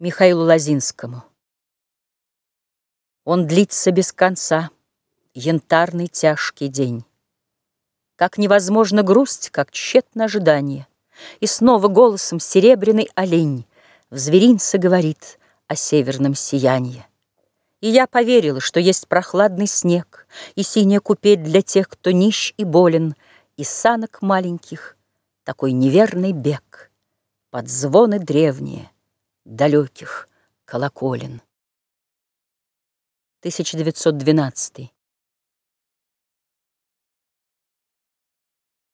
Михаилу Лозинскому Он длится без конца, янтарный тяжкий день. Как невозможна грусть, как тщетно ожидание. И снова голосом серебряный олень В зверинце говорит о северном сиянии. И я поверила, что есть прохладный снег И синяя купель для тех, кто нищ и болен, И санок маленьких такой неверный бег Под звоны древние — далеких колоколен. 1912